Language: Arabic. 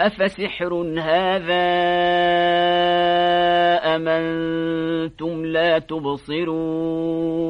أفسحر هذا أمنتم لا تبصرون